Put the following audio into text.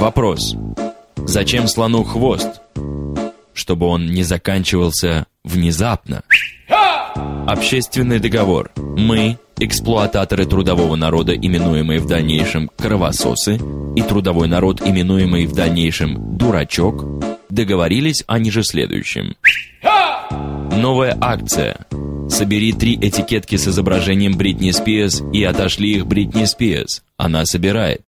Вопрос. Зачем слону хвост? Чтобы он не заканчивался внезапно. Общественный договор. Мы, эксплуататоры трудового народа, именуемые в дальнейшем кровососы, и трудовой народ, именуемый в дальнейшем дурачок, договорились о ниже следующем. Новая акция. Собери три этикетки с изображением Бритни Спиерс и отошли их Бритни Спиерс. Она собирает.